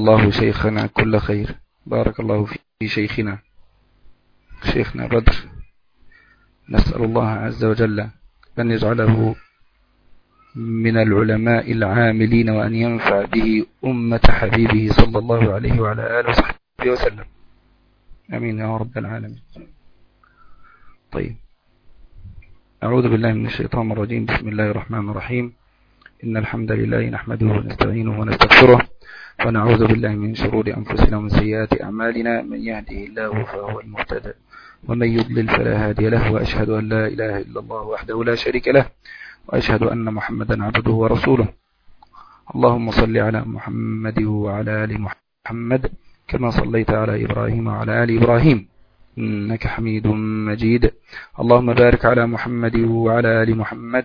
الله شيخنا كل خير. بارك الله في شيخنا. شيخنا بدر. نسأل الله عز وجل أن يجعله من العلماء العاملين وأن ينفع به أمة حبيبه صلى الله عليه وعلى آله وصحبه وسلم. أمين يا رب العالمين. طيب. أعوذ بالله من الشيطان الرجيم. بسم الله الرحمن الرحيم. إن الحمد لله نحمده ونستعينه ونستغفره ونعوذ بالله من شرور أنفسنا ومن سيئات أعمالنا. من يهده الله فهو المهتدى ومن يضلل فلا هادي له وأشهد أن لا إله إلا الله وحده لا شريك له وأشهد أن محمدا عبده ورسوله. اللهم صل على محمد وعلى آل محمد كما صليت على إبراهيم وعلى آل إبراهيم إنك حميد مجيد. اللهم بارك على محمد وعلى آل محمد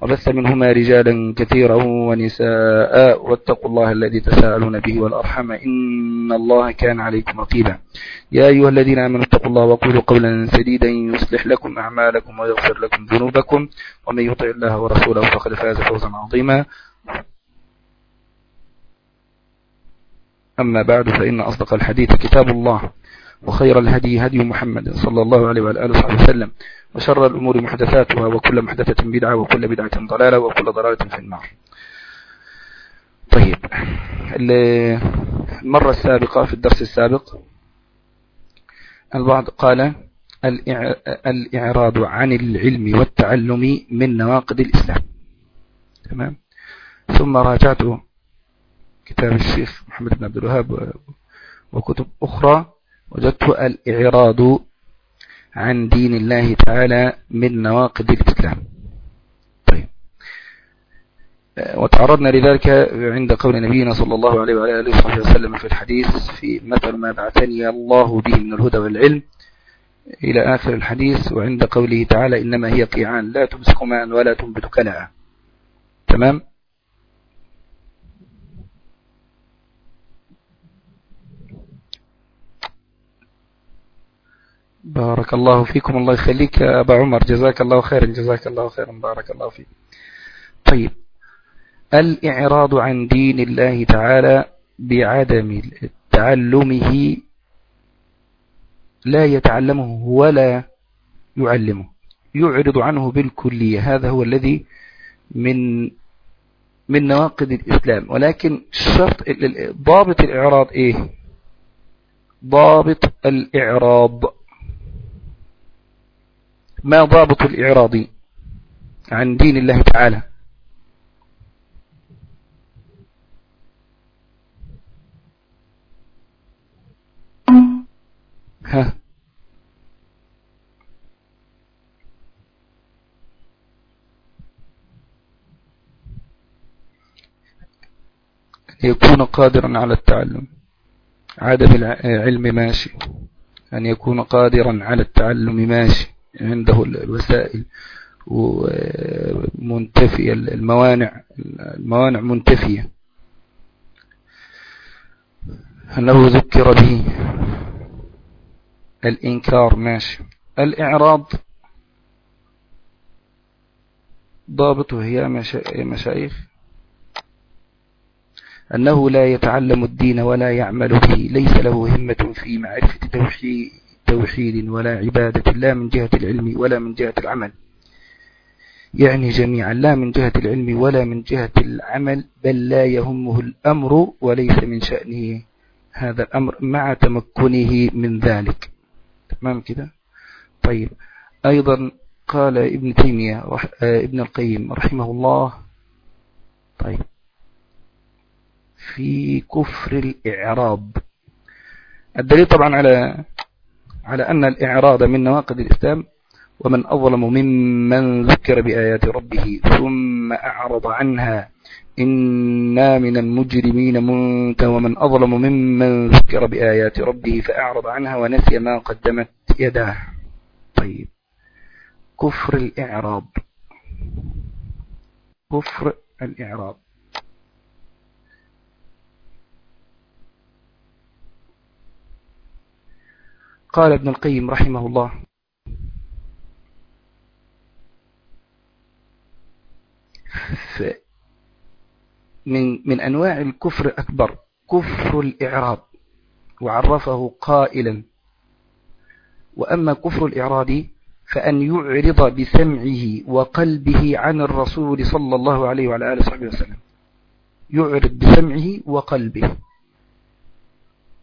وبث منهما رجالا كثيرا ونساء واتقوا الله الذي تساءلون به والأرحم إن الله كان عليكم رقيبا. يا أيها الذين آمنوا اتقوا الله وقولوا قولا سديدا يصلح لكم أعمالكم ويغفر لكم ذنوبكم ومن يطع الله ورسوله فقد فاز فوزا عظيما. أما بعد فإن أصدق الحديث كتاب الله. وخير الهدي هدي محمد صلى الله عليه وعلى آله وصحبه وسلم. وشر الأمور محدثاتها وكل محدثة بدعة وكل بدعة ضلالة وكل ضلالة في النار. طيب المرة السابقة في الدرس السابق البعض قال الإعراض عن العلم والتعلم من نواقض الإسلام. تمام؟ ثم راجعت كتاب الشيخ محمد بن عبد الوهاب وكتب أخرى وجدت الإعراض عن دين الله تعالى من نواقض الإسلام. طيب. وتعرضنا لذلك عند قول نبينا صلى الله عليه وعلى آله وصحبه وسلم في الحديث في مثل ما بعثني الله به من الهدى والعلم إلى آخر الحديث وعند قوله تعالى إنما هي قيعان لا تمسك ماء ولا تنبت كلعا. تمام؟ بارك الله فيكم. الله يخليك يا أبا عمر. جزاك الله خيرا. جزاك الله خيرا. بارك الله فيك. طيب. الإعراض عن دين الله تعالى بعدم تعلمه لا يتعلمه ولا يعلمه. يعرض عنه بالكلية. هذا هو الذي من من نواقض الإسلام. ولكن شرط ضابط الإعراض إيه؟ ضابط الإعراض ما ضابط الإعراض عن دين الله تعالى. ها. يكون قادرا على التعلم. عدم العلم ماشي. أن يكون قادرا على التعلم ماشي. عنده الوسائل ومنتفية الموانع الموانع منتفية. أنه ذكر به. الإنكار ماشي. الإعراض. ضابطه هي مشايخ. أنه لا يتعلم الدين ولا يعمل به. ليس له همة في معرفة توحيد. توحيد ولا عبادة لا من جهة العلم ولا من جهة العمل. يعني جميعا لا من جهة العلم ولا من جهة العمل بل لا يهمه الأمر وليس من شأنه. هذا الأمر مع تمكنه من ذلك. تمام كده؟ طيب. أيضا قال ابن تيمية رح... ابن القيم رحمه الله. طيب. في كفر الإعراب. الدليل طبعا على على أن الإعراض من نواقض الإسلام ومن أظلم ممن ذكر بآيات ربه ثم أعرض عنها إنا من المجرمين منت ومن أظلم ممن ذكر بآيات ربه فأعرض عنها ونسي ما قدمت يداه. طيب. كفر الإعراض كفر الإعراب. قال ابن القيم رحمه الله. من من أنواع الكفر أكبر. كفر الإعراب. وعرفه قائلا. وأما كفر الإعراب فأن يعرض بسمعه وقلبه عن الرسول صلى الله عليه وعلى آله وصحبه وسلم. يعرض بسمعه وقلبه.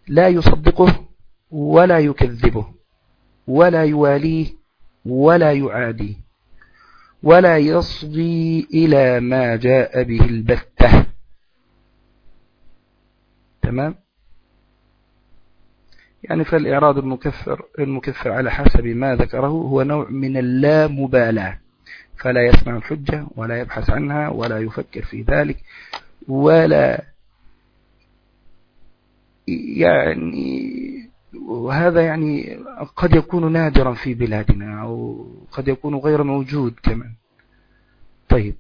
لا يصدقه ولا يكذبه ولا يواليه ولا يعاديه ولا يصغي إلى ما جاء به البتة. تمام؟ يعني فالإعراض المكفر المكفر على حسب ما ذكره هو نوع من اللامبالاة. فلا يسمع الحجة ولا يبحث عنها ولا يفكر في ذلك ولا يعني وهذا يعني قد يكون نادرا في بلادنا أو قد يكون غير موجود كمان. طيب.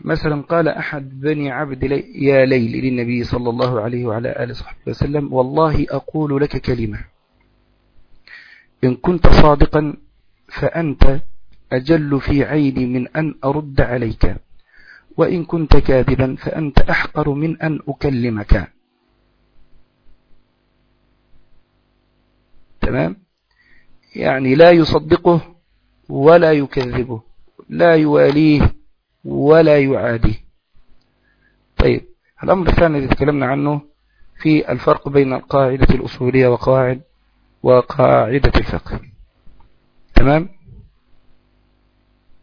مثلا قال أحد بني عبد لي يا ليل للنبي صلى الله عليه وعلى آله وصحبه وسلم والله أقول لك كلمة. إن كنت صادقا فأنت أجل في عيني من أن أرد عليك وإن كنت كاذبا فأنت أحقر من أن أكلمك. تمام؟ يعني لا يصدقه ولا يكذبه لا يواليه ولا يعاديه طيب الأمر الثاني الذي تكلمنا عنه في الفرق بين القاعدة الأصولية وقواعد وقاعدة الفقه. تمام؟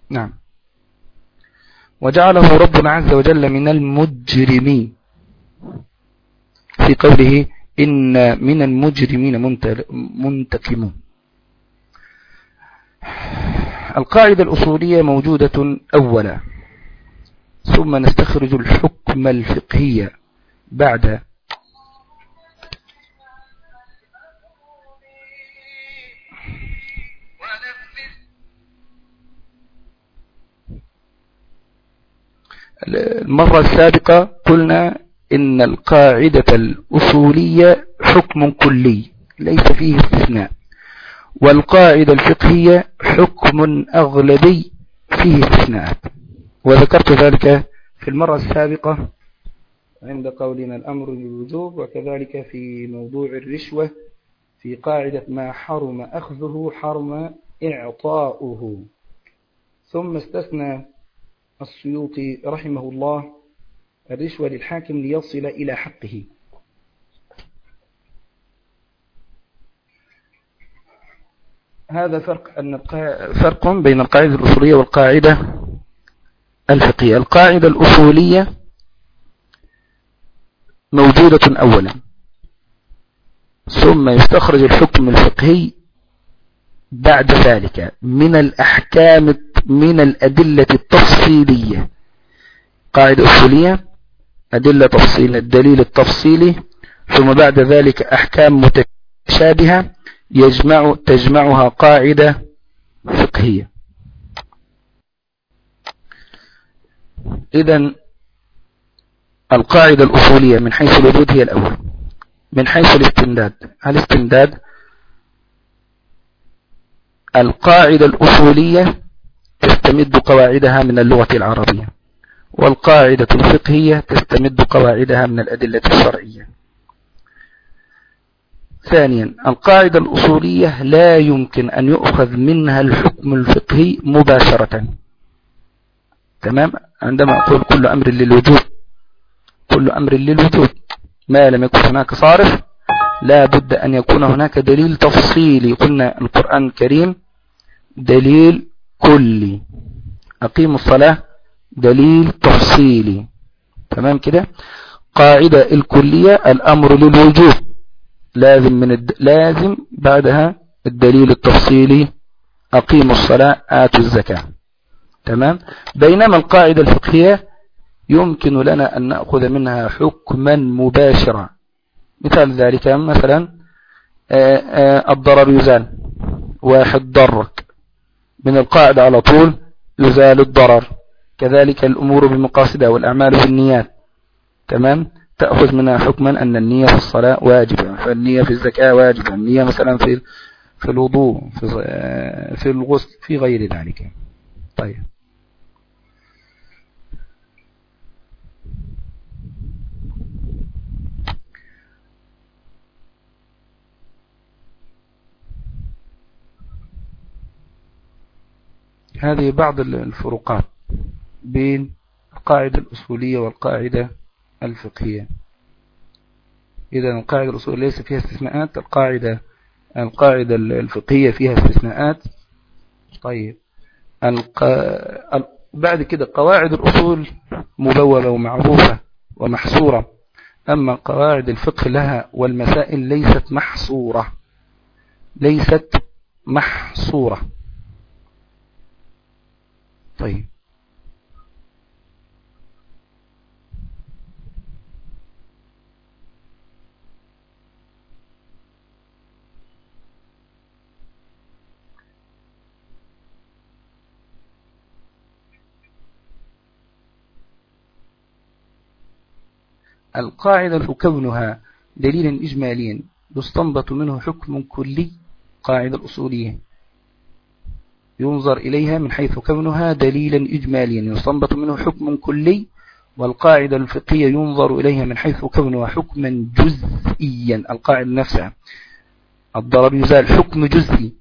نعم. وجعله ربنا عز وجل من المجرمين. في قوله إن من المجرمين منتقمون. القاعدة الأصولية موجودة أولا. ثم نستخرج الحكم الفقهي بعد. المرة السابقة قلنا إن القاعدة الأصولية حكم كلي ليس فيه استثناء. والقاعدة الفقهية حكم أغلبي فيه استثناءات. وذكرت ذلك في المرة السابقة عند قولنا الأمر للوجوب وكذلك في موضوع الرشوة في قاعدة ما حرم أخذه حرم إعطاؤه. ثم استثنى السيوطي رحمه الله الرشوة للحاكم ليصل إلى حقه. هذا فرق أن فرق بين القاعدة الأصولية والقاعدة الفقهية. القاعدة الأصولية موجودة أولا. ثم يستخرج الحكم الفقهي بعد ذلك من الأحكام من الأدلة التفصيلية. قاعدة أصولية أدلة تفصيل الدليل التفصيلي ثم بعد ذلك أحكام متشابهة يجمع تجمعها قاعدة فقهية. إذا القاعدة الأصولية من حيث الوجود هي الأول. من حيث الاستمداد. الاستمداد القاعدة الأصولية تستمد قواعدها من اللغة العربية والقاعدة الفقهية تستمد قواعدها من الأدلة الشرعية. ثانيا القاعدة الأصولية لا يمكن أن يؤخذ منها الحكم الفقهي مباشرة. تمام؟ عندما أقول كل أمر للوجود كل أمر للوجود ما لم يكن هناك صارف لا بد أن يكون هناك دليل تفصيلي. قلنا القرآن الكريم دليل كلي. أقيم الصلاة دليل تفصيلي. تمام كده؟ قاعدة الكلية الأمر للوجوب لازم من الد... لازم بعدها الدليل التفصيلي. أقيموا الصلاة آتوا الزكاة. تمام؟ بينما القاعدة الفقهية يمكن لنا أن نأخذ منها حكما مباشرا. مثال ذلك مثلا آه، آه، الضرر يزال واحد ضرك. من القاعدة على طول يزال الضرر. كذلك الأمور بمقاصدها والأعمال بالنيات. تمام؟ تأخذ منها حكما أن النية في الصلاة واجبة فالنية في الزكاة واجبة النية مثلا في في الوضوء في, في الغسل في غير ذلك. طيب. هذه بعض الفروقات بين القاعدة الأصولية والقاعدة الفقهية. إذا القاعدة الأصولية ليس فيها استثناءات القاعدة القاعدة الفقهية فيها استثناءات. طيب. الق... بعد كده قواعد الأصول مبوبة ومعروفة ومحصورة. أما قواعد الفقه لها والمسائل ليست محصورة. ليست محصورة. طيب. القاعدة كونها دليلا إجماليا يستنبط منه حكم كلي قاعدة الأصولية. ينظر إليها من حيث كونها دليلا إجماليا. يستنبط منه حكم كلي والقاعدة الفقهية ينظر إليها من حيث كونها حكما جزئيا. القاعدة نفسها الضرر يزال حكم جزئي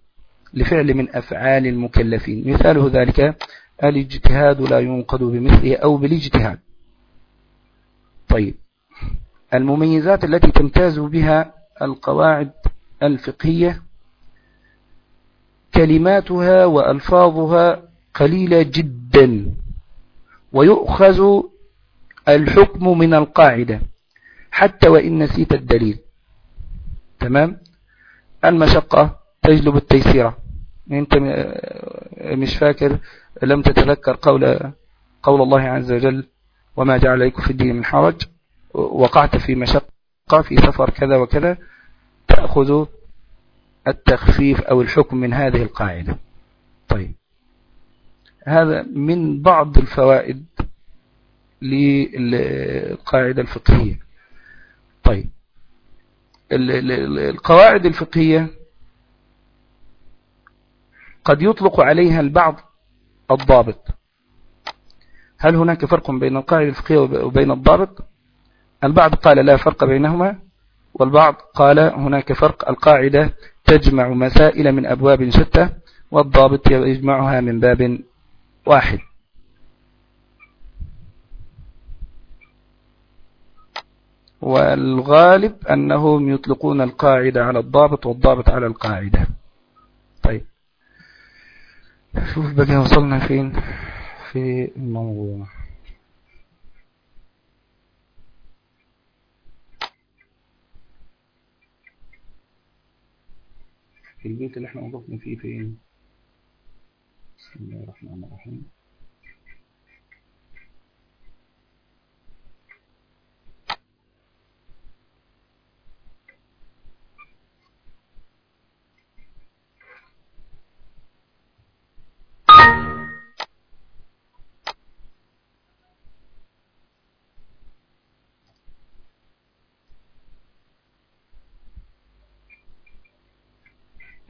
لفعل من أفعال المكلفين. مثاله ذلك الاجتهاد لا ينقض بمثله أو بالاجتهاد. طيب المميزات التي تمتاز بها القواعد الفقهية كلماتها وألفاظها قليلة جدا ويؤخذ الحكم من القاعدة حتى وإن نسيت الدليل. تمام؟ المشقة تجلب التيسيرة أنت مش فاكر؟ لم تتذكر قول قول الله عز وجل وما جعل عليكم في الدين من حرج وقعت في مشقة في سفر كذا وكذا تأخذ التخفيف أو الحكم من هذه القاعدة. طيب. هذا من بعض الفوائد للقاعدة الفقهية. طيب. القواعد الفقهية قد يطلق عليها البعض الضابط. هل هناك فرق بين القاعدة الفقهية وبين الضابط؟ البعض قال لا فرق بينهما والبعض قال هناك فرق القاعدة تجمع مسائل من أبواب شتى والضابط يجمعها من باب واحد. والغالب أنهم يطلقون القاعدة على الضابط والضابط على القاعدة. طيب. شوف بقى وصلنا فين؟ في الموضوع في البيت اللي إحنا وقفنا فيه فين؟ بسم الله الرحمن الرحيم.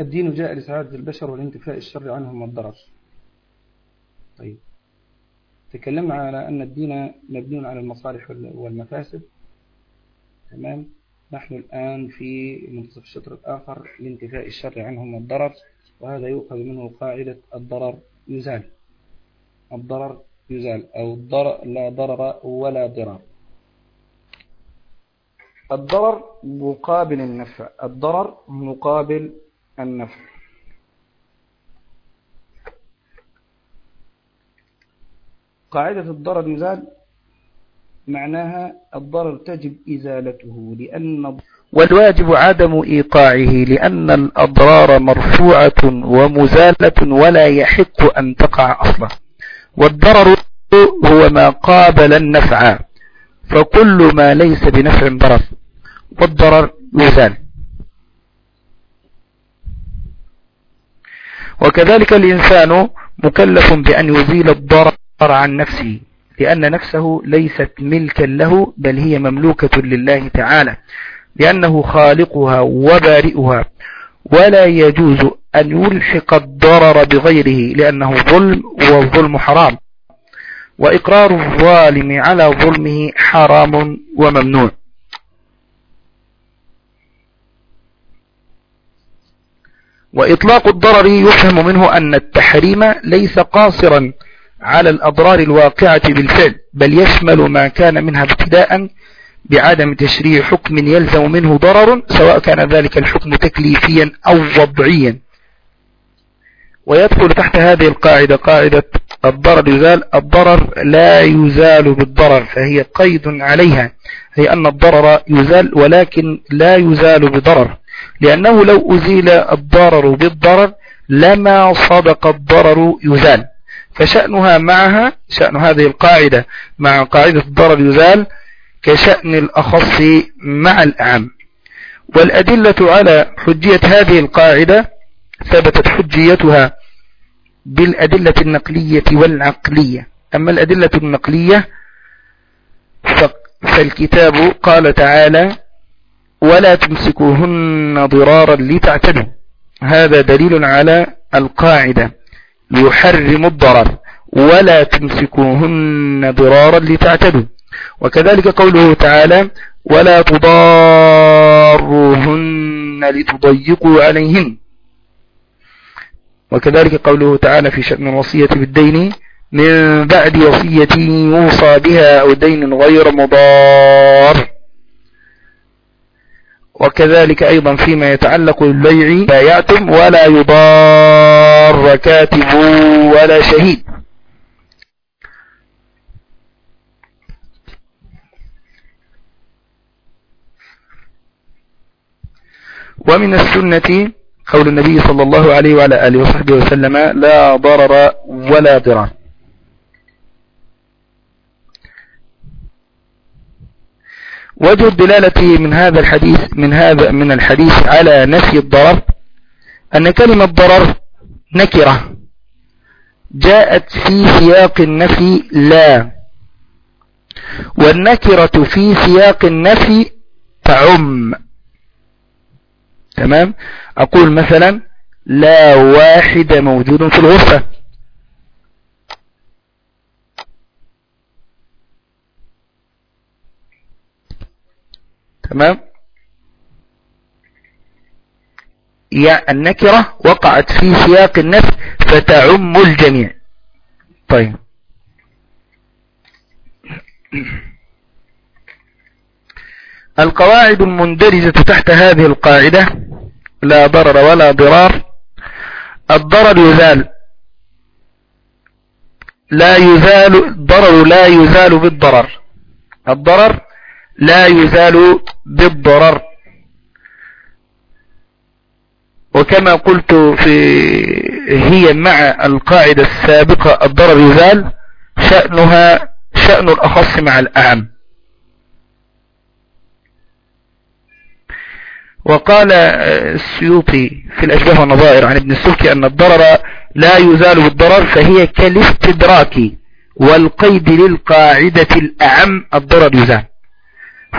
الدين جاء لسعادة البشر والانتفاء الشر عنهم والضرر طيب. تكلمنا على أن الدين مبني على المصالح والمفاسد. تمام. نحن الآن في منتصف الشطر الآخر لانتفاء الشر عنهم والضرر وهذا يؤخذ منه قاعدة الضرر يزال. الضرر يزال أو الضرر لا ضرر ولا ضرر. الضرر مقابل النفع الضرر مقابل النفع قاعدة الضرر يزال معناها الضرر تجب إزالته لأن والواجب عدم إيقاعه لأن الأضرار مرفوعة ومزالة ولا يحق أن تقع أصلا. والضرر هو ما قابل النفع فكل ما ليس بنفع ضرر والضرر يزال. وكذلك الإنسان مكلف بأن يزيل الضرر عن نفسه لأن نفسه ليست ملكا له بل هي مملوكة لله تعالى لأنه خالقها وبارئها. ولا يجوز أن يلحق الضرر بغيره لأنه ظلم والظلم حرام. وإقرار الظالم على ظلمه حرام وممنوع. وإطلاق الضرر يفهم منه أن التحريم ليس قاصرا على الأضرار الواقعة بالفعل بل يشمل ما كان منها ابتداء بعدم تشريع حكم يلزم منه ضرر سواء كان ذلك الحكم تكليفيا أو وضعيا. ويدخل تحت هذه القاعدة قاعدة الضرر يزال الضرر لا يزال بالضرر فهي قيد عليها هي أن الضرر يزال ولكن لا يزال بضرر. لأنه لو أزيل الضرر بالضرر لما صدق الضرر يزال. فشأنها معها شأن هذه القاعدة مع قاعدة الضرر يزال كشأن الأخص مع الأعم. والأدلة على حجية هذه القاعدة ثبتت حجيتها بالأدلة النقلية والعقلية. أما الأدلة النقلية فالكتاب قال تعالى ولا تمسكوهن ضرارا لتعتدوا. هذا دليل على القاعدة. يحرم الضرر. ولا تمسكوهن ضرارا لتعتدوا. وكذلك قوله تعالى ولا تضاروهن لتضيقوا عليهن. وكذلك قوله تعالى في شأن الوصية بالدين من بعد وصية يوصى بها أو دين غير مضار. وكذلك أيضا فيما يتعلق بالبيع بايعتم ولا يضار كاتب ولا شهيد. ومن السنة قول النبي صلى الله عليه وعلى آله وصحبه وسلم لا ضرر ولا ضرار. وجه الدلالة من هذا الحديث من هذا من الحديث على نفي الضرر أن كلمة ضرر نكرة. جاءت في سياق النفي لا. والنكرة في سياق النفي تعم. تمام؟ أقول مثلا لا واحد موجود في الغرفة. تمام؟ يا النكرة وقعت في سياق النفي فتعم الجميع. طيب. القواعد المندرجة تحت هذه القاعدة لا ضرر ولا ضرار. الضرر يزال. لا يزال الضرر لا يزال بالضرر. الضرر لا يزال بالضرر. وكما قلت في هي مع القاعدة السابقة الضرر يزال شأنها شأن الأخص مع الأعم. وقال السيوطي في الأشباه والنظائر عن ابن السلكي أن الضرر لا يزال بالضرر فهي كالاستدراك والقيد للقاعدة الأعم الضرر يزال.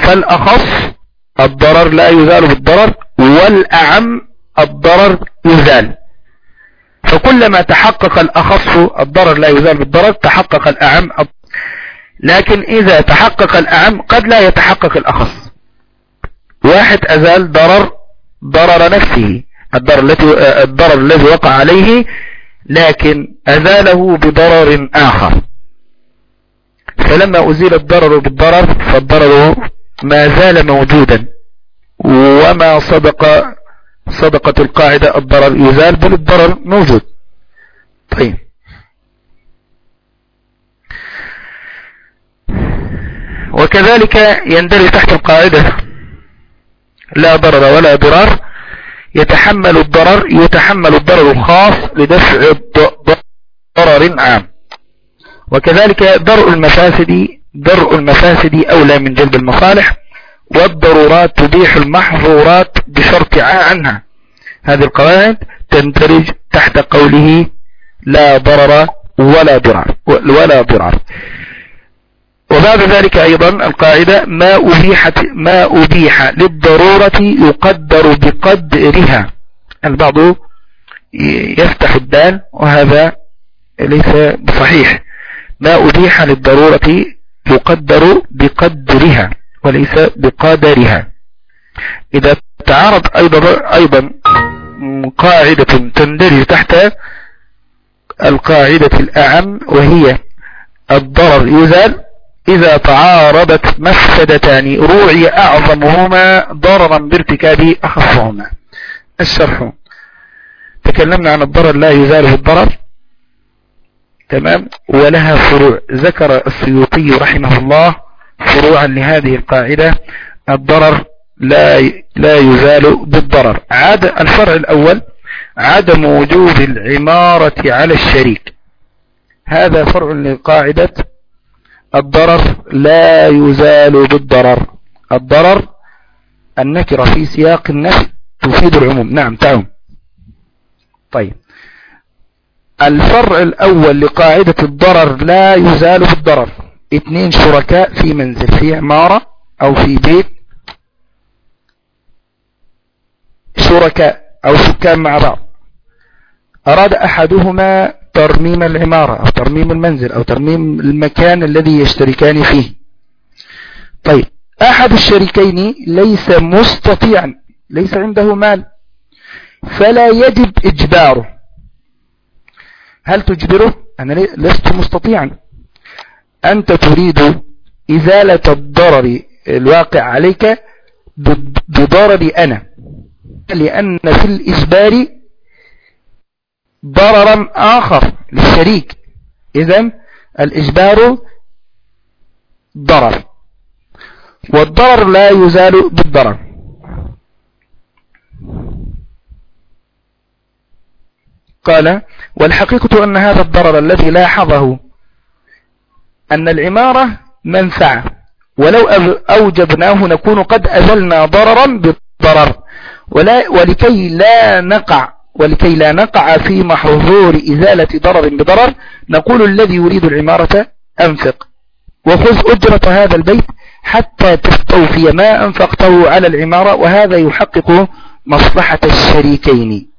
فالأخص الضرر لا يزال بالضرر والأعم الضرر يزال. فكلما تحقق الأخص الضرر لا يزال بالضرر تحقق الأعم لكن إذا تحقق الأعم قد لا يتحقق الأخص. واحد أزال ضرر ضرر نفسه الضرر الذي الضرر الذي وقع عليه لكن أزاله بضرر آخر. فلما أزيل الضرر بالضرر فالضرر ما زال موجودا. وما صدق صدقت القاعدة الضرر. يزال بل الضرر موجود. طيب. وكذلك يندرج تحت القاعدة. لا ضرر ولا ضرار. يتحمل الضرر يتحمل الضرر الخاص لدفع ضرر عام. وكذلك درء المفاسد درء المفاسد أولى من جلب المصالح والضرورات تبيح المحظورات بشرط عنها. هذه القواعد تندرج تحت قوله لا ضرر ولا ضرر ولا ضرر وبعد ذلك أيضا القاعدة ما أبيح, ما أبيح للضرورة يقدر بقدرها. البعض يفتح الدال وهذا ليس بصحيح. ما أبيح للضرورة يقدر بقدرها وليس بقدرها إذا تعارض أيضا, أيضا قاعدة تندرج تحت القاعدة الأعم وهي الضرر. يزال إذا تعارضت مفسدتان روعي أعظمهما ضررا بارتكاب أخفهما الشرح. تكلمنا عن الضرر لا يزال بالضرر تمام؟ ولها فروع. ذكر السيوطي رحمه الله فروعا لهذه القاعدة. الضرر لا لا يزال بالضرر. عاد الفرع الأول عدم وجوب العمارة على الشريك. هذا فرع لقاعدة الضرر لا يزال بالضرر. الضرر النكرة في سياق النفي تفيد العموم. نعم تعم طيب. الفرع الأول لقاعدة الضرر لا يزال بالضرر. اثنين شركاء في منزل في عمارة أو في بيت. شركاء أو سكان مع بعض. أراد أحدهما ترميم العمارة أو ترميم المنزل أو ترميم المكان الذي يشتركان فيه. طيب أحد الشريكين ليس مستطيعا ليس عنده مال فلا يجب إجباره. هل تجبره؟ أنا لست مستطيعا. أنت تريد إزالة الضرر الواقع عليك بضرر أنا. لأن في الإجبار ضررا آخر للشريك. إذا الإجبار ضرر. والضرر لا يزال بالضرر. قال والحقيقة أن هذا الضرر الذي لاحظه أن العمارة منفعة. ولو أوجبناه نكون قد أزلنا ضررا بالضرر. ولا ولكي لا نقع ولكي لا نقع في محظور إزالة ضرر بضرر نقول الذي يريد العمارة أنفق. وخذ أجرة هذا البيت حتى تستوفي ما أنفقته على العمارة وهذا يحقق مصلحة الشريكين.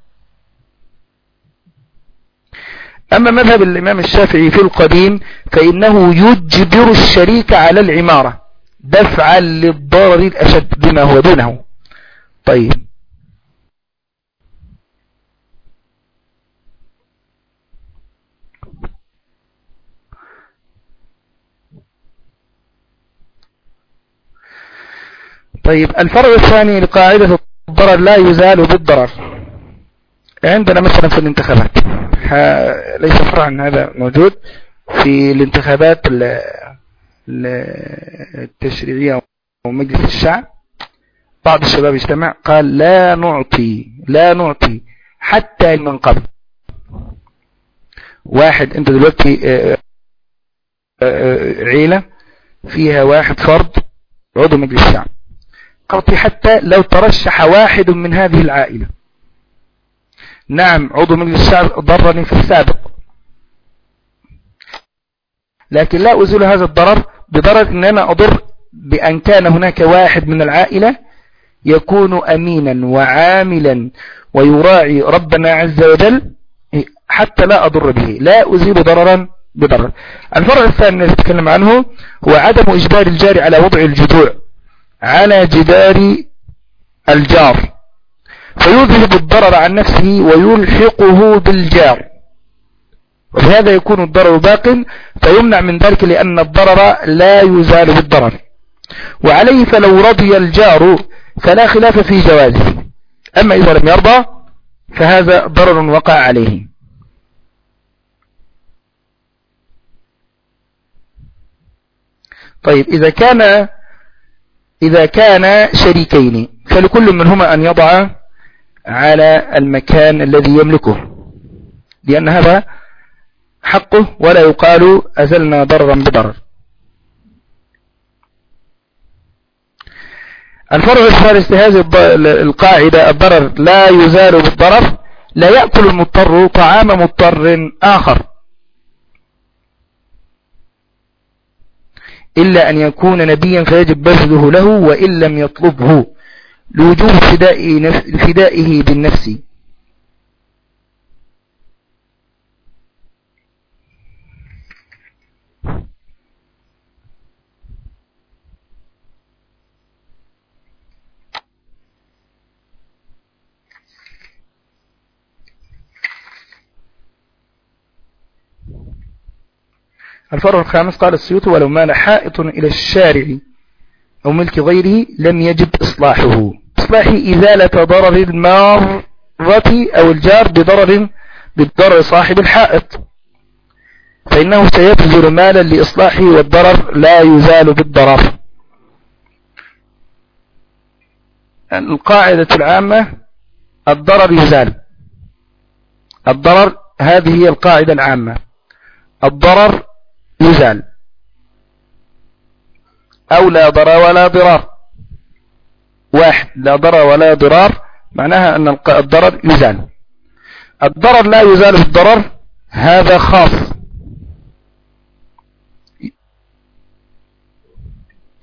أما مذهب الإمام الشافعي في القديم فإنه يجبر الشريك على العمارة دفعا للضرر الأشد بما هو دونه. طيب. طيب الفرع الثاني لقاعدة الضرر لا يزال بالضرر. عندنا مثلا في الانتخابات ليس فرعا هذا موجود في الانتخابات التشريعية ومجلس الشعب. بعض الشباب اجتمع قال لا نعطي لا نعطي حتى من قبل. واحد انت دلوقتي آه، آه، عيلة فيها واحد فرد عضو مجلس الشعب. قلت حتى لو ترشح واحد من هذه العائلة. نعم عضو مجلس الشعب ضرني في السابق. لكن لا أزول هذا الضرر بضرر أن أنا أضر بأن كان هناك واحد من العائلة يكون أمينا وعاملا ويراعي ربنا عز وجل حتى لا أضر به. لا أزيل ضررا بضرر الفرع الثاني الذي نتكلم عنه هو عدم إجبار الجاري على وضع الجذوع على جدار الجار. فيذهب الضرر عن نفسه ويلحقه بالجار. وبهذا يكون الضرر باق فيمنع من ذلك لأن الضرر لا يزال بالضرر. وعليه فلو رضي الجار فلا خلاف في جوازه. أما إذا لم يرضى فهذا ضرر وقع عليه. طيب إذا كان إذا كان شريكين فلكل منهما أن يضع على المكان الذي يملكه. لأن هذا حقه ولا يقال أزلنا ضررا بضرر. الفرع الثالث لهذه القاعدة الضرر لا يزال بالضرر لا يأكل المضطر طعام مضطر آخر. إلا أن يكون نبيا فيجب بذله له وإن لم يطلبه. لوجوب فدائه بالنفس. الفرع الخامس قال السيوط ولو مال حائط إلى الشارع. أو ملك غيره لم يجب إصلاحه. إصلاح إزالة ضرر المارة أو الجار بضرر بضرر صاحب الحائط. فإنه سيبذل مالا لإصلاحه والضرر لا يزال بالضرر. القاعدة العامة الضرر يزال. الضرر هذه هي القاعدة العامة. الضرر يزال. أو لا ضرر ولا ضرار. واحد لا ضرر ولا ضرار معناها أن الضرر يزال. الضرر لا يزال بالضرر هذا خاص.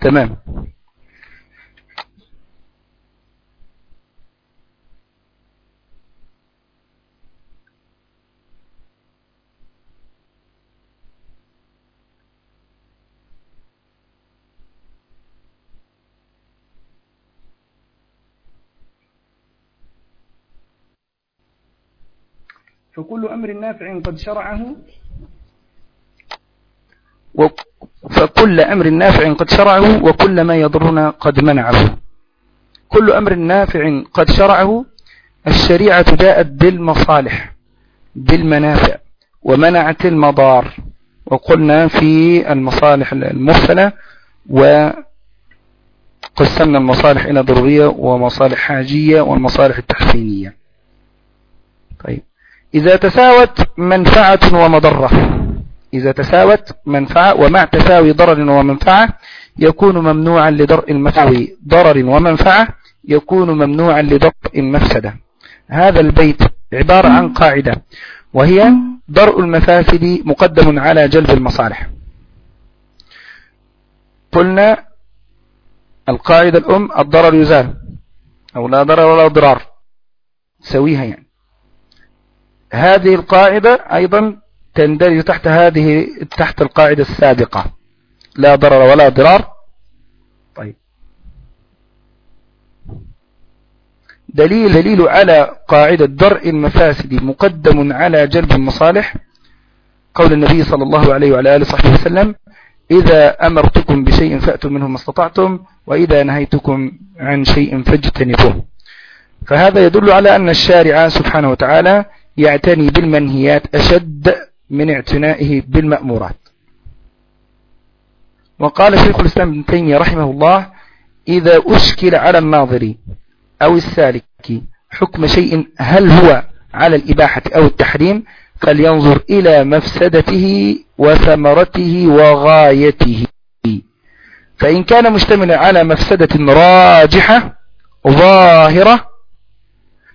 تمام. فكل أمر نافع قد شرعه. فكل أمر نافع قد شرعه وكل ما يضرنا قد منعه. كل أمر نافع قد شرعه. الشريعة جاءت بالمصالح بالمنافع ومنعت المضار. وقلنا في المصالح المرسلة وقسمنا المصالح إلى ضرورية ومصالح حاجية والمصالح التحسينية إذا تساوت منفعة ومضرة. إذا تساوت منفعة ومع تساوي ضرر ومنفعة يكون ممنوعا لدرء المساوي ضرر ومنفعة يكون ممنوعا لدرء المفسدة هذا البيت عبارة عن قاعدة وهي درء المفاسد مقدم على جلب المصالح. قلنا القاعدة الأم الضرر يزال أو لا ضرر ولا ضرار. سويها يعني. هذه القاعدة أيضا تندرج تحت هذه تحت القاعدة السابقة. لا ضرر ولا ضرار. طيب. دليل دليل على قاعدة درء المفاسد مقدم على جلب المصالح. قول النبي صلى الله عليه وعلى آله وصحبه وسلم إذا أمرتكم بشيء فأتوا منه ما استطعتم وإذا نهيتكم عن شيء فاجتنبوه. فهذا يدل على أن الشارع سبحانه وتعالى يعتني بالمنهيات أشد من اعتنائه بالمأمورات. وقال شيخ الإسلام ابن تيمية رحمه الله إذا أشكل على الناظر أو السالك حكم شيء هل هو على الإباحة أو التحريم فلينظر إلى مفسدته وثمرته وغايته. فإن كان مشتملا على مفسدة راجحة ظاهرة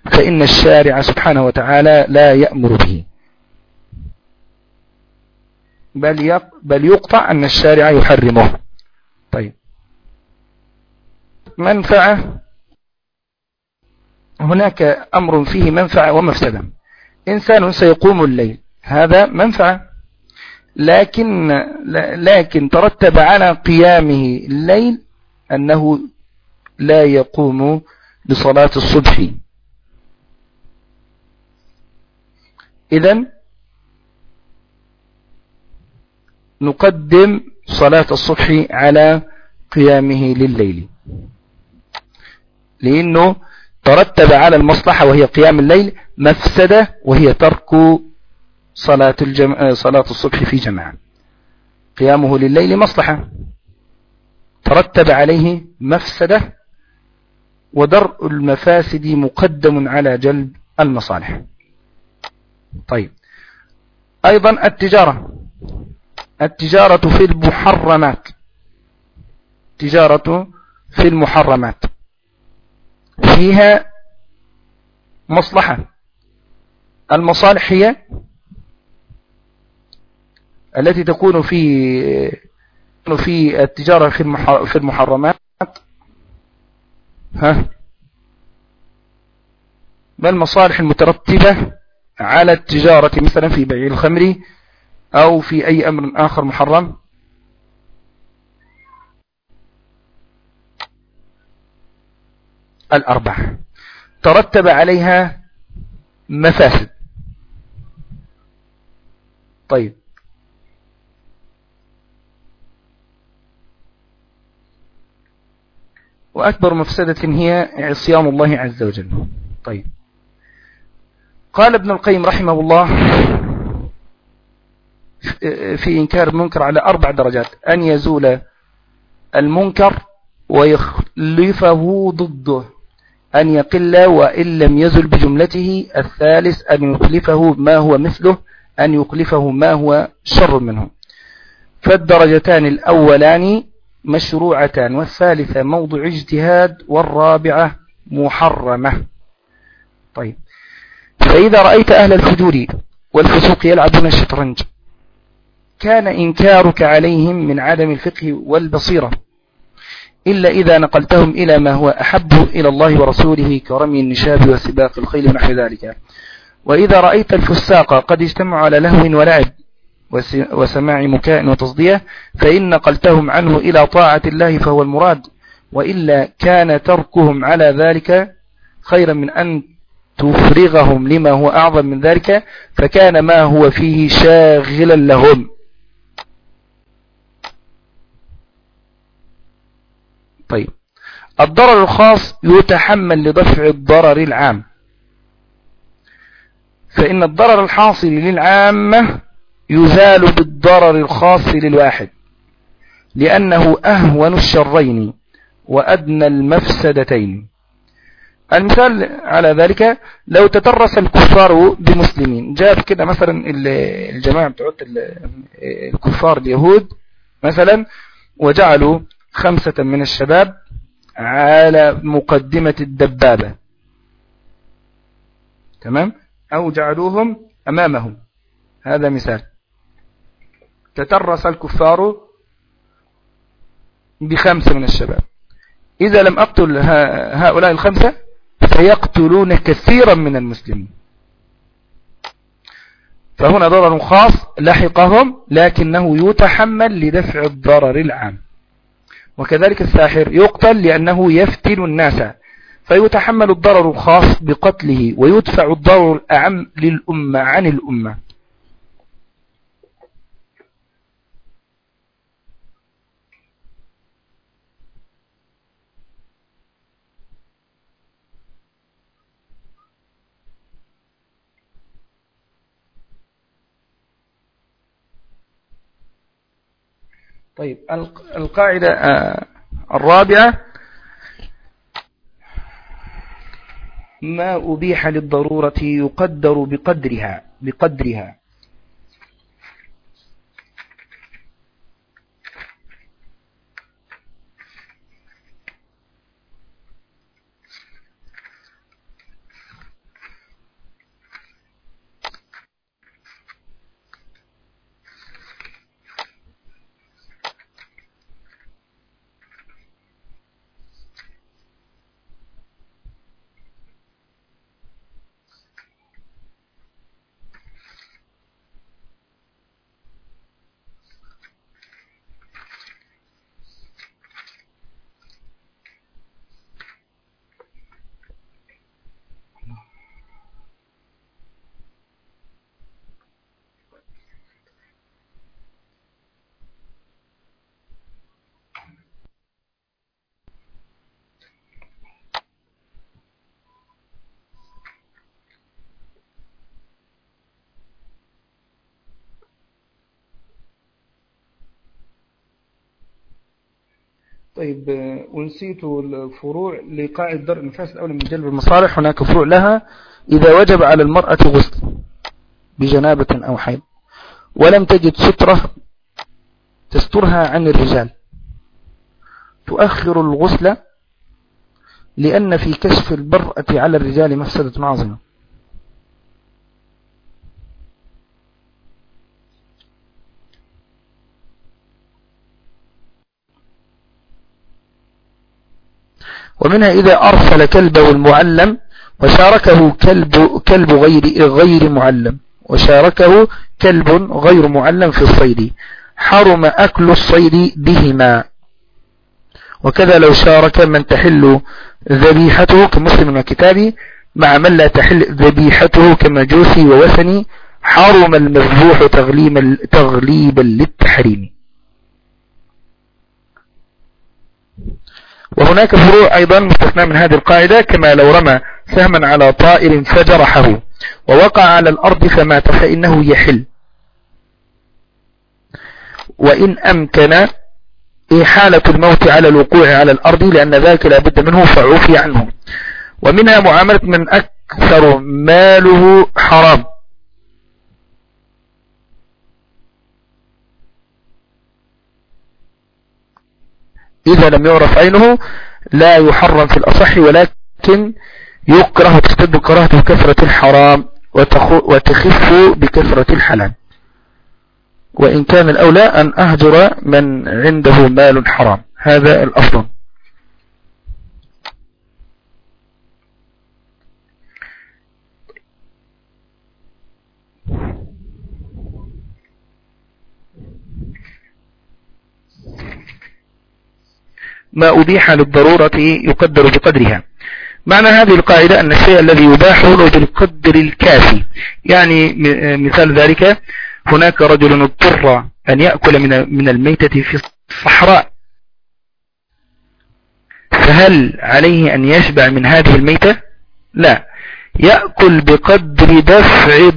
فإن الشارع سبحانه وتعالى لا يأمر به. بل بل يقطع أن الشارع يحرمه. طيب. منفعة؟ هناك أمر فيه منفعة ومفسدة. إنسان سيقوم الليل. هذا منفعة. لكن لكن ترتب على قيامه الليل أنه لا يقوم لصلاة الصبح. إذا نقدم صلاة الصبح على قيامه لليل. لأنه ترتب على المصلحة وهي قيام الليل مفسدة وهي ترك صلاة, الجم... صلاة الصبح في جماعة. قيامه لليل مصلحة. ترتب عليه مفسدة ودرء المفاسد مقدم على جلب المصالح. طيب. أيضا التجارة. التجارة في المحرمات. تجارة في المحرمات. فيها مصلحة. المصالح هي التي تكون في في التجارة في المحرمات. ها؟ ما المصالح المترتبة؟ على التجارة مثلا في بيع الخمر أو في أي أمر آخر محرم؟ الأربع ترتب عليها مفاسد. طيب. وأكبر مفسدة هي عصيان الله عز وجل. طيب. قال ابن القيم رحمه الله في إنكار المنكر على أربع درجات. أن يزول المنكر ويخلفه ضده. أن يقل وإن لم يزل بجملته الثالث أن يخلفه ما هو مثله أن يخلفه ما هو شر منه. فالدرجتان الأولان مشروعتان والثالثة موضع اجتهاد والرابعة محرمة. طيب. فإذا رأيت أهل الفجور والفسوق يلعبون الشطرنج كان إنكارك عليهم من عدم الفقه والبصيرة إلا إذا نقلتهم إلى ما هو أحب إلى الله ورسوله كرمي النشاب وسباق الخيل ونحو ذلك. وإذا رأيت الفساق قد اجتمعوا على لهو ولعب وسماع مكاء وتصدية فإن نقلتهم عنه إلى طاعة الله فهو المراد. وإلا كان تركهم على ذلك خيرا من أن تفرغهم لما هو أعظم من ذلك فكان ما هو فيه شاغلا لهم. طيب. الضرر الخاص يتحمل لدفع الضرر العام. فإن الضرر الحاصل للعامة يزال بالضرر الخاص للواحد لأنه أهون الشرين وأدنى المفسدتين. المثال على ذلك لو تترس الكفار بمسلمين. جاب كده مثلا الجماعة بتوع الكفار اليهود مثلا وجعلوا خمسة من الشباب على مقدمة الدبابة. تمام؟ أو جعلوهم أمامهم. هذا مثال. تترس الكفار بخمسة من الشباب. إذا لم أقتل هؤلاء الخمسة فيقتلون كثيرا من المسلمين. فهنا ضرر خاص لحقهم لكنه يتحمل لدفع الضرر العام. وكذلك الساحر يقتل لأنه يفتن الناس فيتحمل الضرر الخاص بقتله ويدفع الضرر الأعم للأمة عن الأمة. طيب القاعدة آه، الرابعة. ما أبيح للضرورة يقدر بقدرها بقدرها. طيب ونسيت الفروع لقاعدة درء النفاس الأولى من جلب المصالح. هناك فروع لها إذا وجب على المرأة غسل بجنابة أو حيض ولم تجد سترة تسترها عن الرجال. تؤخر الغسل لأن في كشف البرأة على الرجال مفسدة عظيمة. ومنها إذا أرسل كلبه المعلم وشاركه كلب, كلب غير, غير معلم وشاركه كلب غير معلم في الصيد حرم أكل الصيد بهما. وكذا لو شارك من تحل ذبيحته كمسلم وكتابي مع من لا تحل ذبيحته كمجوسي ووثني حرم المذبوح تغليبا للتحريم. وهناك فروع أيضا مستثنى من هذه القاعدة كما لو رمى سهما على طائر فجرحه ووقع على الأرض فمات فإنه يحل. وإن أمكن إحالة الموت على الوقوع على الأرض لأن ذلك لا بد منه فعوفي عنه. ومنها معاملة من أكثر ماله حرام. إذا لم يعرف عينه لا يحرم في الأصح ولكن يكره تشتد كراهة بكثرة الحرام وتخف بكثرة الحلال وإن كان الأولى أن أهجر من عنده مال حرام. هذا الأفضل ما أبيح للضرورة يقدر بقدرها. معنى هذه القاعدة أن الشيء الذي يباح له بالقدر الكافي. يعني مثال ذلك هناك رجل اضطر أن يأكل من الميتة في الصحراء. فهل عليه أن يشبع من هذه الميتة؟ لا. يأكل بقدر دفع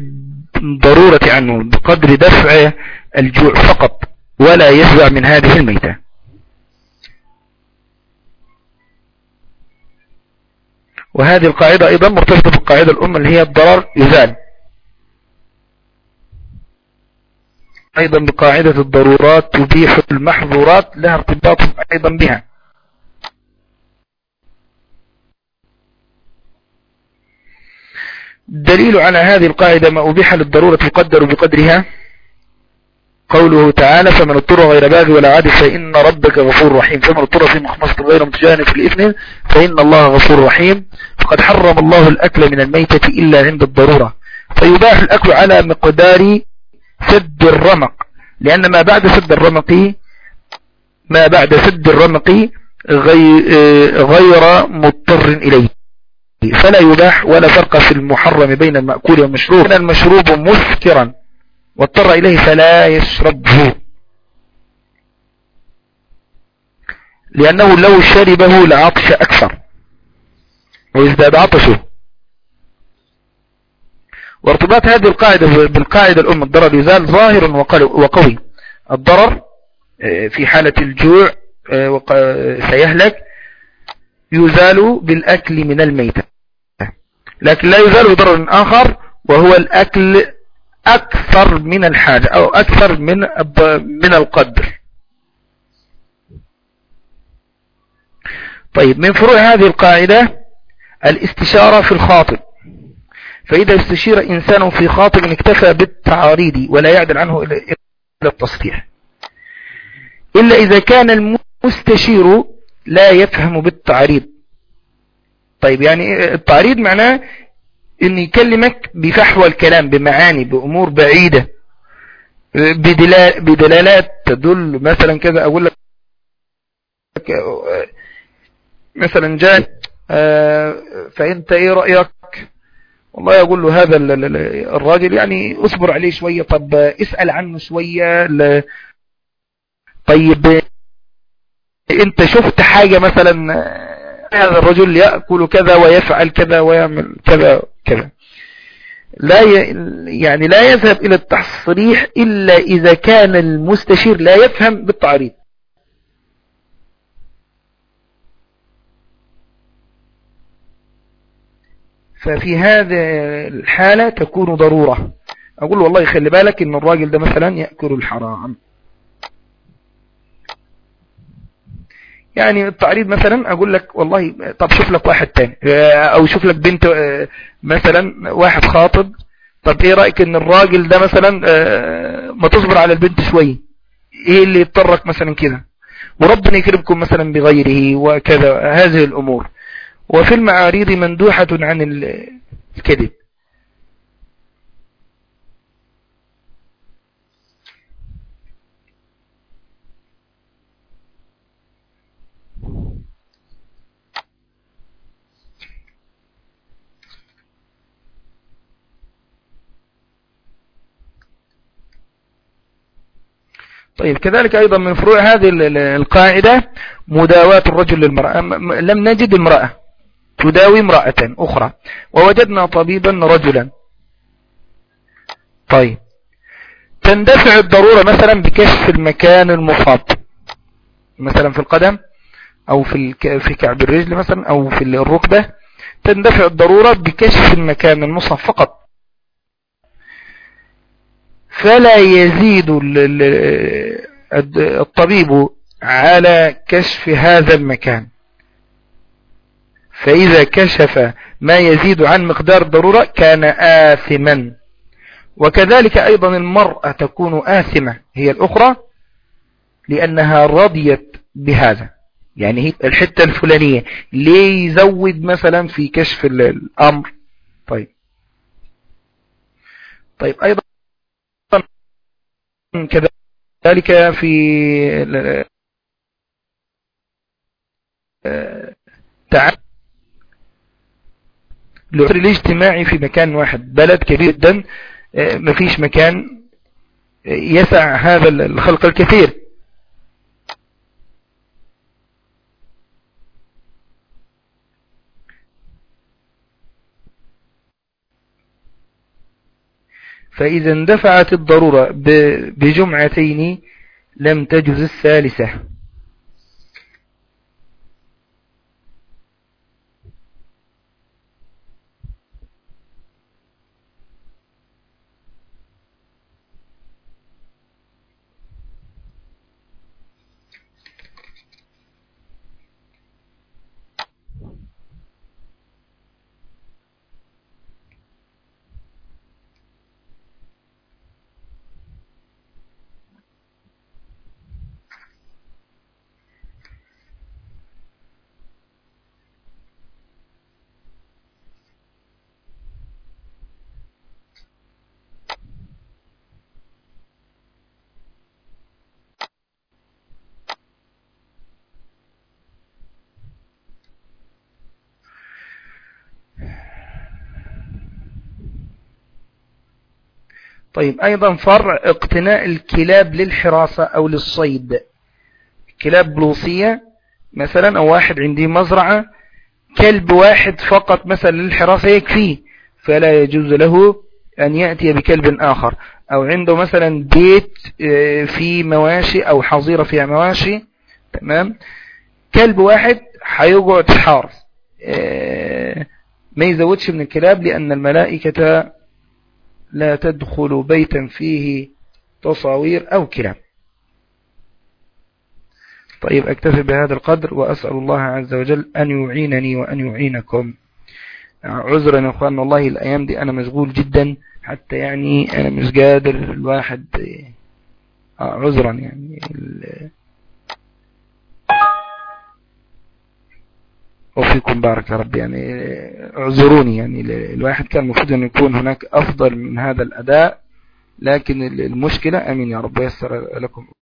ضرورة عنه بقدر دفع الجوع فقط ولا يشبع من هذه الميتة. وهذه القاعدة أيضا مرتبطة بالقاعدة الأم اللي هي الضرر يزال. أيضا بقاعدة الضرورات تبيح المحظورات لها ارتباط أيضا بها. دليل على هذه القاعدة ما أبيح للضرورة يقدر بقدرها قوله تعالى فمن اضطر غير باغي ولا عاد فإن ربك غفور رحيم. فمن اضطر في مخمصة غير متجانف الإثم فإن الله غفور رحيم. فقد حرم الله الأكل من الميتة إلا عند الضرورة. فيباح الأكل على مقدار سد الرمق. لأن ما بعد سد الرمق ما بعد سد الرمق غير مضطر إليه. فلا يباح ولا فرق في المحرم بين المأكول والمشروب. المشروب مسكرا. واضطر إليه فلا يشربه. لأنه لو شربه لعطش أكثر. ويزداد عطشه وارتباط هذه القاعدة بالقاعدة الأم الضرر يزال ظاهر وقوي. الضرر آه، في حالة الجوع آه، سيهلك يزال بالأكل من الميتة. لكن لا يزال بضرر آخر وهو الأكل أكثر من الحاجة أو أكثر من من القدر. طيب من فروع هذه القاعدة الاستشارة في الخاطب. فإذا استشير إنسان في خاطب اكتفى بالتعاريض ولا يعدل عنه إلى التصريح إلا إذا كان المستشير لا يفهم بالتعريض. طيب يعني التعريض معناه ان يكلمك بفحوى الكلام بمعاني بأمور بعيدة بدلالات تدل مثلا كذا أقول لك مثلا جاء آه، فأنت إيه رأيك؟ والله يقول له هذا الراجل يعني اصبر عليه شوية طب اسأل عنه شوية طيب أنت شفت حاجة مثلا هذا الرجل يأكل كذا ويفعل كذا ويعمل كذا كذا لا يعني لا يذهب إلى التصريح إلا إذا كان المستشير لا يفهم بالتعريض. ففي هذه الحالة تكون ضرورة. أقول له والله خلي بالك إن الراجل ده مثلا يأكل الحرام. يعني التعريض مثلا أقول لك والله طب شوف لك واحد تاني أو شوف لك بنت مثلا واحد خاطب طب إيه رأيك إن الراجل ده مثلا ما تصبر على البنت شوية إيه اللي يضطرك مثلا كده؟ وربنا يكرمكم مثلا بغيره وكذا هذه الأمور. وفي المعاريض مندوحة عن الكذب. طيب كذلك أيضا من فروع هذه القاعدة مداواة الرجل للمرأة. لم نجد امرأة تداوي امرأة أخرى ووجدنا طبيبا رجلا. طيب تندفع الضرورة مثلا بكشف المكان المصاب مثلا في القدم أو في في كعب الرجل مثلا أو في الركبة. تندفع الضرورة بكشف المكان المصاب فقط. فلا يزيد الطبيب على كشف هذا المكان. فإذا كشف ما يزيد عن مقدار الضرورة كان آثما. وكذلك أيضا المرأة تكون آثمة هي الأخرى لأنها رضيت بهذا. يعني هي الحتة الفلانية ليه يزود مثلا في كشف الأمر؟ طيب. طيب أيضا كذلك في تعال العسر الاجتماعي في مكان واحد بلد كبير جدا مفيش مكان يسع هذا الخلق الكثير. فإذا اندفعت الضرورة بجمعتين لم تجز الثالثة. طيب أيضا فرع اقتناء الكلاب للحراسة أو للصيد. كلاب بلوصية مثلا أو واحد عندي مزرعة كلب واحد فقط مثلا للحراسة يكفيه فلا يجوز له أن يأتي بكلب آخر. أو عنده مثلا بيت آه، في مواشي أو حظيرة فيها مواشي تمام؟ كلب واحد حيقعد حارس آه، ما يزودش من الكلاب لأن الملائكة لا تدخل بيتا فيه تصاوير أو كلام. طيب أكتفي بهذا القدر وأسأل الله عز وجل أن يعينني وأن يعينكم. عذرا يا أخوان والله الأيام دي أنا مشغول جدا حتى يعني أنا مش قادر الواحد آه، عذرا يعني وفيكم بارك يا رب. يعني اعذروني يعني الواحد كان المفروض أن يكون هناك أفضل من هذا الأداء لكن المشكلة أمين يا رب. يسر لكم.